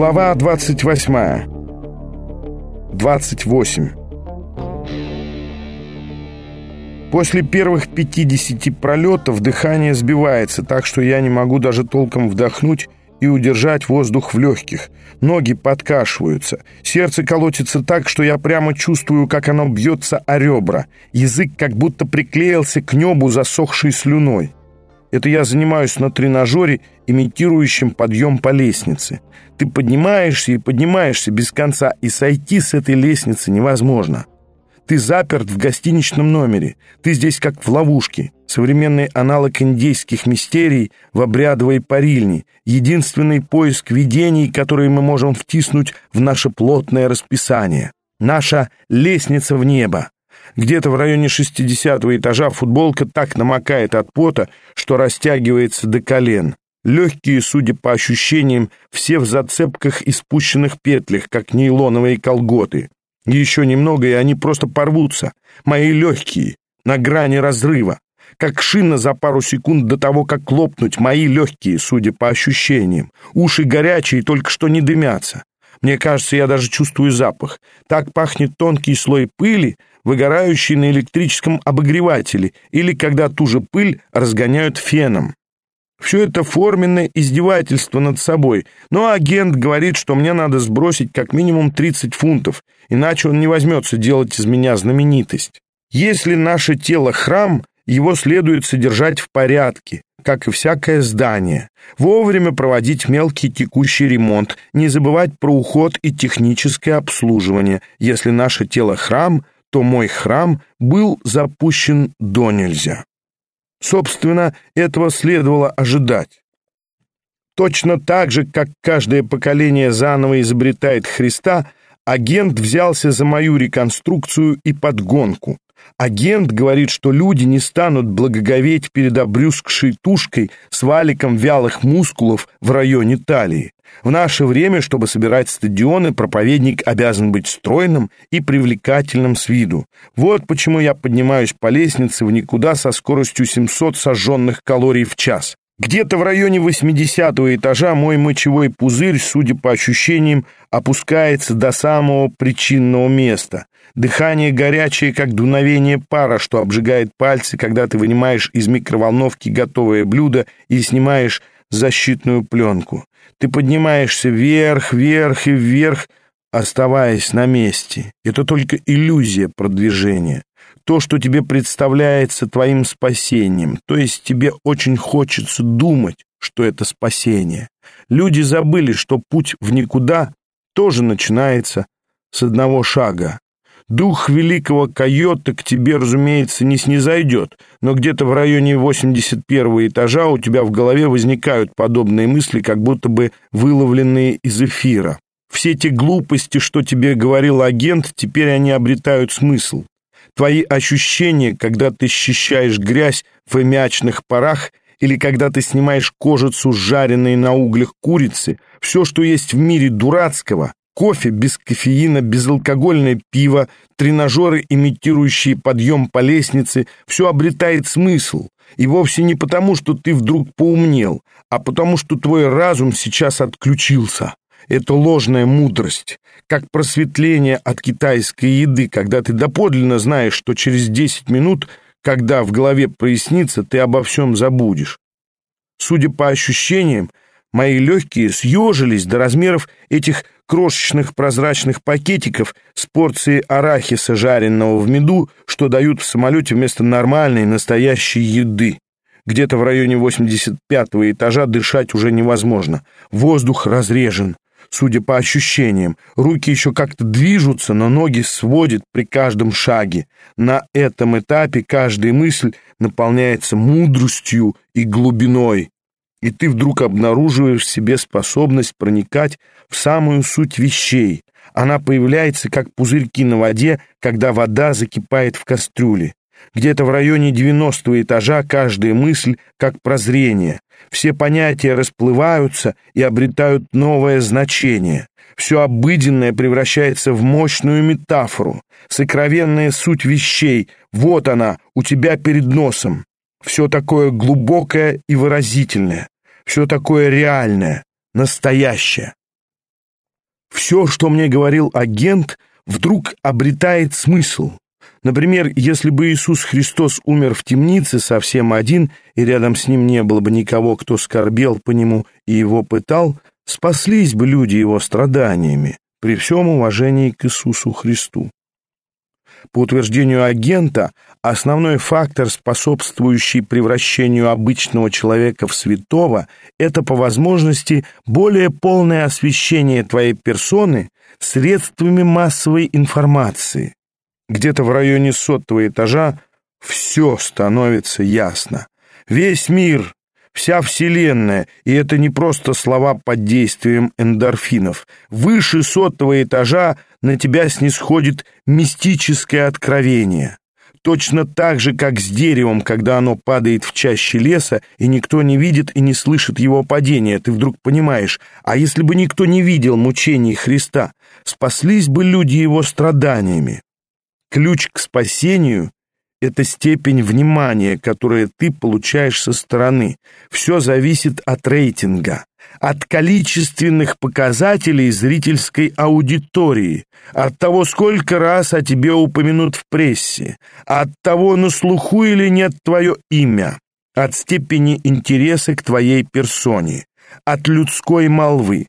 Глава 28. 28. После первых 50 пролетов дыхание сбивается, так что я не могу даже толком вдохнуть и удержать воздух в легких. Ноги подкашиваются. Сердце колотится так, что я прямо чувствую, как оно бьется о ребра. Язык как будто приклеился к небу засохшей слюной. Это я занимаюсь на тренажере, имитирующем подъем по лестнице. Ты поднимаешься и поднимаешься без конца, и сойти с этой лестницы невозможно. Ты заперт в гостиничном номере. Ты здесь как в ловушке. Современный аналог индейских мистерий в обрядовой парильне. Единственный поиск видений, которые мы можем втиснуть в наше плотное расписание. Наша лестница в небо. Где-то в районе 60 этажа футболка так намокает от пота, что растягивается до колен. Легкие, судя по ощущениям, все в зацепках и спущенных петлях, как нейлоновые колготы. Еще немного, и они просто порвутся. Мои легкие, на грани разрыва. Как шина за пару секунд до того, как лопнуть, мои легкие, судя по ощущениям. Уши горячие, только что не дымятся. Мне кажется, я даже чувствую запах. Так пахнет тонкий слой пыли, выгорающий на электрическом обогревателе, или когда ту же пыль разгоняют феном. Все это форменное издевательство над собой, но агент говорит, что мне надо сбросить как минимум 30 фунтов, иначе он не возьмется делать из меня знаменитость. Если наше тело храм, его следует содержать в порядке, как и всякое здание, вовремя проводить мелкий текущий ремонт, не забывать про уход и техническое обслуживание. Если наше тело храм, то мой храм был запущен до нельзя. Собственно, этого следовало ожидать. Точно так же, как каждое поколение заново изобретает Христа, агент взялся за мою реконструкцию и подгонку. Агент говорит, что люди не станут благоговеть перед обрюзгшей тушкой с валиком вялых мускулов в районе талии. В наше время, чтобы собирать стадионы, проповедник обязан быть стройным и привлекательным с виду. Вот почему я поднимаюсь по лестнице в никуда со скоростью 700 сожженных калорий в час. Где-то в районе 80 этажа мой мочевой пузырь, судя по ощущениям, опускается до самого причинного места. Дыхание горячее, как дуновение пара, что обжигает пальцы, когда ты вынимаешь из микроволновки готовое блюдо и снимаешь защитную пленку. Ты поднимаешься вверх, вверх и вверх, оставаясь на месте. Это только иллюзия продвижения. То, что тебе представляется твоим спасением. То есть тебе очень хочется думать, что это спасение. Люди забыли, что путь в никуда тоже начинается с одного шага. Дух великого койота к тебе, разумеется, не снизойдет, но где-то в районе 81 этажа у тебя в голове возникают подобные мысли, как будто бы выловленные из эфира. Все те глупости, что тебе говорил агент, теперь они обретают смысл. Твои ощущения, когда ты счищаешь грязь в аммиачных парах или когда ты снимаешь кожицу жареной на углях курицы, все, что есть в мире дурацкого, Кофе без кофеина, безалкогольное пиво, тренажеры, имитирующие подъем по лестнице, все обретает смысл. И вовсе не потому, что ты вдруг поумнел, а потому, что твой разум сейчас отключился. Это ложная мудрость, как просветление от китайской еды, когда ты доподлинно знаешь, что через 10 минут, когда в голове прояснится, ты обо всем забудешь. Судя по ощущениям, мои легкие съежились до размеров этих крошечных прозрачных пакетиков с порцией арахиса, жареного в меду, что дают в самолете вместо нормальной, настоящей еды. Где-то в районе 85-го этажа дышать уже невозможно. Воздух разрежен. Судя по ощущениям, руки еще как-то движутся, но ноги сводят при каждом шаге. На этом этапе каждая мысль наполняется мудростью и глубиной и ты вдруг обнаруживаешь в себе способность проникать в самую суть вещей. Она появляется, как пузырьки на воде, когда вода закипает в кастрюле. Где-то в районе 90 этажа каждая мысль как прозрение. Все понятия расплываются и обретают новое значение. Все обыденное превращается в мощную метафору. Сокровенная суть вещей, вот она, у тебя перед носом. Все такое глубокое и выразительное, все такое реальное, настоящее. Все, что мне говорил агент, вдруг обретает смысл. Например, если бы Иисус Христос умер в темнице совсем один, и рядом с ним не было бы никого, кто скорбел по нему и его пытал, спаслись бы люди его страданиями, при всем уважении к Иисусу Христу. По утверждению агента, основной фактор, способствующий превращению обычного человека в святого, это по возможности более полное освещение твоей персоны средствами массовой информации. Где-то в районе сотого этажа все становится ясно. Весь мир, вся Вселенная, и это не просто слова под действием эндорфинов. Выше сотого этажа на тебя снисходит мистическое откровение. Точно так же, как с деревом, когда оно падает в чаще леса, и никто не видит и не слышит его падения, ты вдруг понимаешь, а если бы никто не видел мучений Христа, спаслись бы люди его страданиями. Ключ к спасению — это степень внимания, которое ты получаешь со стороны. Все зависит от рейтинга от количественных показателей зрительской аудитории, от того, сколько раз о тебе упомянут в прессе, от того, на слуху или нет твое имя, от степени интереса к твоей персоне, от людской молвы.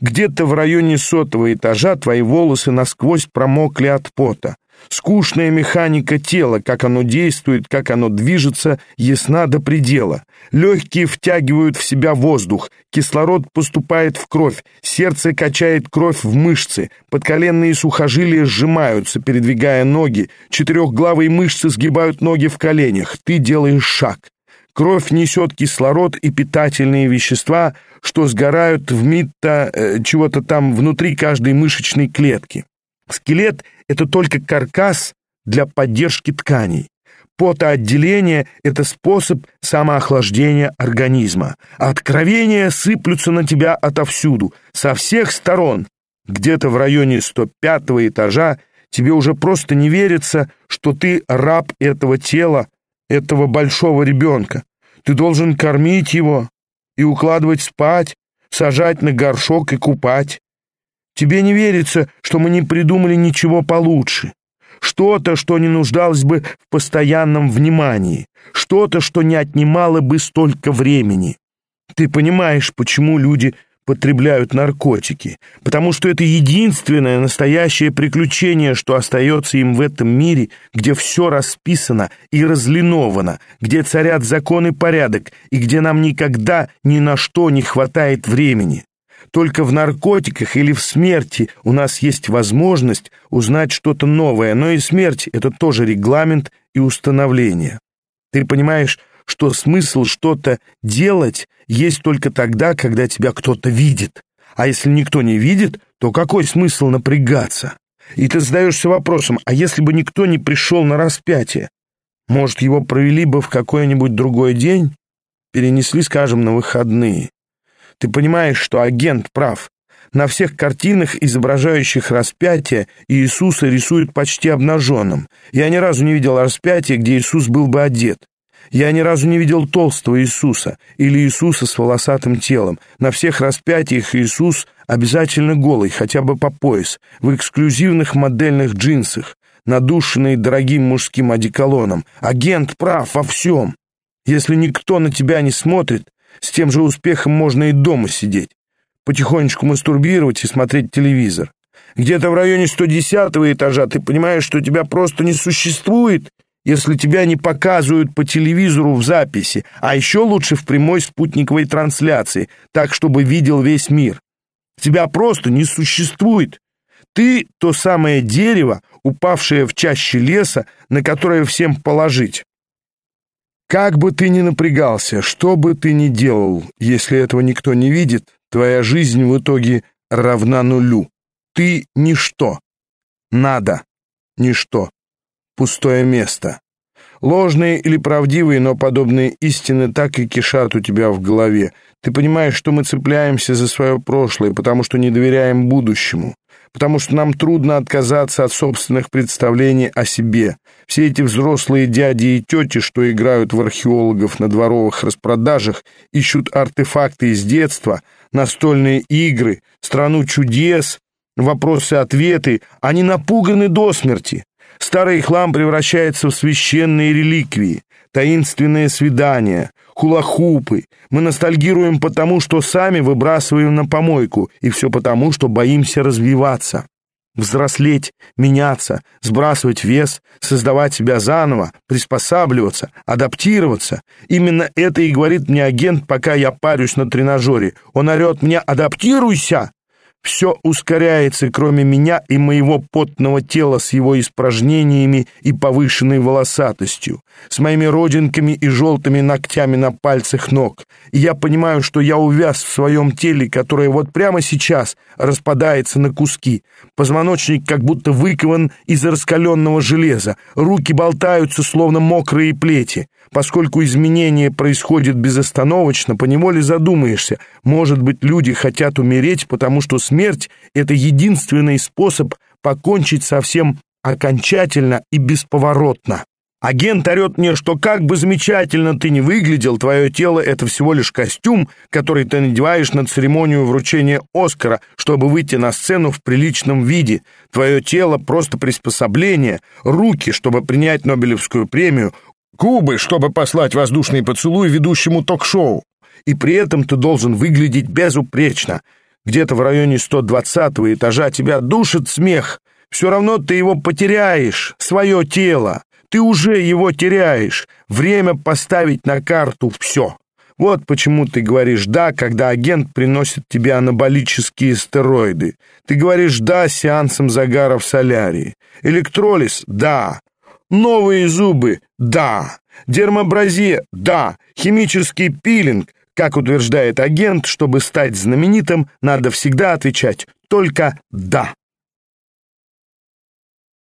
Где-то в районе сотого этажа твои волосы насквозь промокли от пота. Скучная механика тела, как оно действует, как оно движется, ясна до предела. Легкие втягивают в себя воздух, кислород поступает в кровь, сердце качает кровь в мышцы, подколенные сухожилия сжимаются, передвигая ноги, четырехглавые мышцы сгибают ноги в коленях. Ты делаешь шаг. Кровь несет кислород и питательные вещества, что сгорают в митто э, чего-то там внутри каждой мышечной клетки. Скелет — это только каркас для поддержки тканей. Потоотделение — это способ самоохлаждения организма. Откровения сыплются на тебя отовсюду, со всех сторон. Где-то в районе 105 этажа тебе уже просто не верится, что ты раб этого тела, этого большого ребенка. Ты должен кормить его и укладывать спать, сажать на горшок и купать. Тебе не верится, что мы не придумали ничего получше. Что-то, что не нуждалось бы в постоянном внимании. Что-то, что не отнимало бы столько времени. Ты понимаешь, почему люди потребляют наркотики, потому что это единственное настоящее приключение, что остается им в этом мире, где все расписано и разлиновано, где царят закон и порядок, и где нам никогда ни на что не хватает времени. Только в наркотиках или в смерти у нас есть возможность узнать что-то новое, но и смерть — это тоже регламент и установление. Ты понимаешь, что смысл что-то делать есть только тогда, когда тебя кто-то видит. А если никто не видит, то какой смысл напрягаться? И ты задаешься вопросом, а если бы никто не пришел на распятие? Может, его провели бы в какой-нибудь другой день? Перенесли, скажем, на выходные. Ты понимаешь, что агент прав. На всех картинах, изображающих распятие, Иисуса рисуют почти обнаженным. Я ни разу не видел распятия, где Иисус был бы одет. Я ни разу не видел толстого Иисуса или Иисуса с волосатым телом. На всех распятиях Иисус обязательно голый, хотя бы по пояс, в эксклюзивных модельных джинсах, надушенный дорогим мужским одеколоном. Агент прав во всем. Если никто на тебя не смотрит, с тем же успехом можно и дома сидеть, потихонечку мастурбировать и смотреть телевизор. Где-то в районе 110 этажа ты понимаешь, что тебя просто не существует, если тебя не показывают по телевизору в записи, а еще лучше в прямой спутниковой трансляции, так, чтобы видел весь мир. Тебя просто не существует. Ты — то самое дерево, упавшее в чаще леса, на которое всем положить. Как бы ты ни напрягался, что бы ты ни делал, если этого никто не видит, твоя жизнь в итоге равна нулю. Ты — ничто. Надо. Ничто пустое место. Ложные или правдивые, но подобные истины так и кишат у тебя в голове. Ты понимаешь, что мы цепляемся за свое прошлое, потому что не доверяем будущему, потому что нам трудно отказаться от собственных представлений о себе. Все эти взрослые дяди и тети, что играют в археологов на дворовых распродажах, ищут артефакты из детства, настольные игры, страну чудес, Вопросы-ответы, они напуганы до смерти. Старый хлам превращается в священные реликвии, таинственные свидания, хулахупы. Мы ностальгируем потому, что сами выбрасываем на помойку, и все потому, что боимся развиваться. Взрослеть, меняться, сбрасывать вес, создавать себя заново, приспосабливаться, адаптироваться. Именно это и говорит мне агент, пока я парюсь на тренажере. Он орет мне «Адаптируйся!» Все ускоряется, кроме меня и моего потного тела с его испражнениями и повышенной волосатостью, с моими родинками и желтыми ногтями на пальцах ног. И я понимаю, что я увяз в своем теле, которое вот прямо сейчас распадается на куски. Позвоночник как будто выкован из раскаленного железа, руки болтаются, словно мокрые плети. Поскольку изменение происходит безостановочно, поневоле задумаешься, может быть, люди хотят умереть, потому что смерть — это единственный способ покончить совсем окончательно и бесповоротно. Агент орет мне, что как бы замечательно ты не выглядел, твое тело — это всего лишь костюм, который ты надеваешь на церемонию вручения Оскара, чтобы выйти на сцену в приличном виде. Твое тело — просто приспособление, руки, чтобы принять Нобелевскую премию, губы, чтобы послать воздушный поцелуй ведущему ток-шоу. И при этом ты должен выглядеть безупречно. Где-то в районе 120 этажа тебя душит смех. Все равно ты его потеряешь, свое тело. Ты уже его теряешь. Время поставить на карту все. Вот почему ты говоришь «да», когда агент приносит тебе анаболические стероиды. Ты говоришь «да» сеансом загара в солярии. Электролиз – да. Новые зубы – да. Дермабразия – да. Химический пилинг – как утверждает агент, чтобы стать знаменитым, надо всегда отвечать только «да».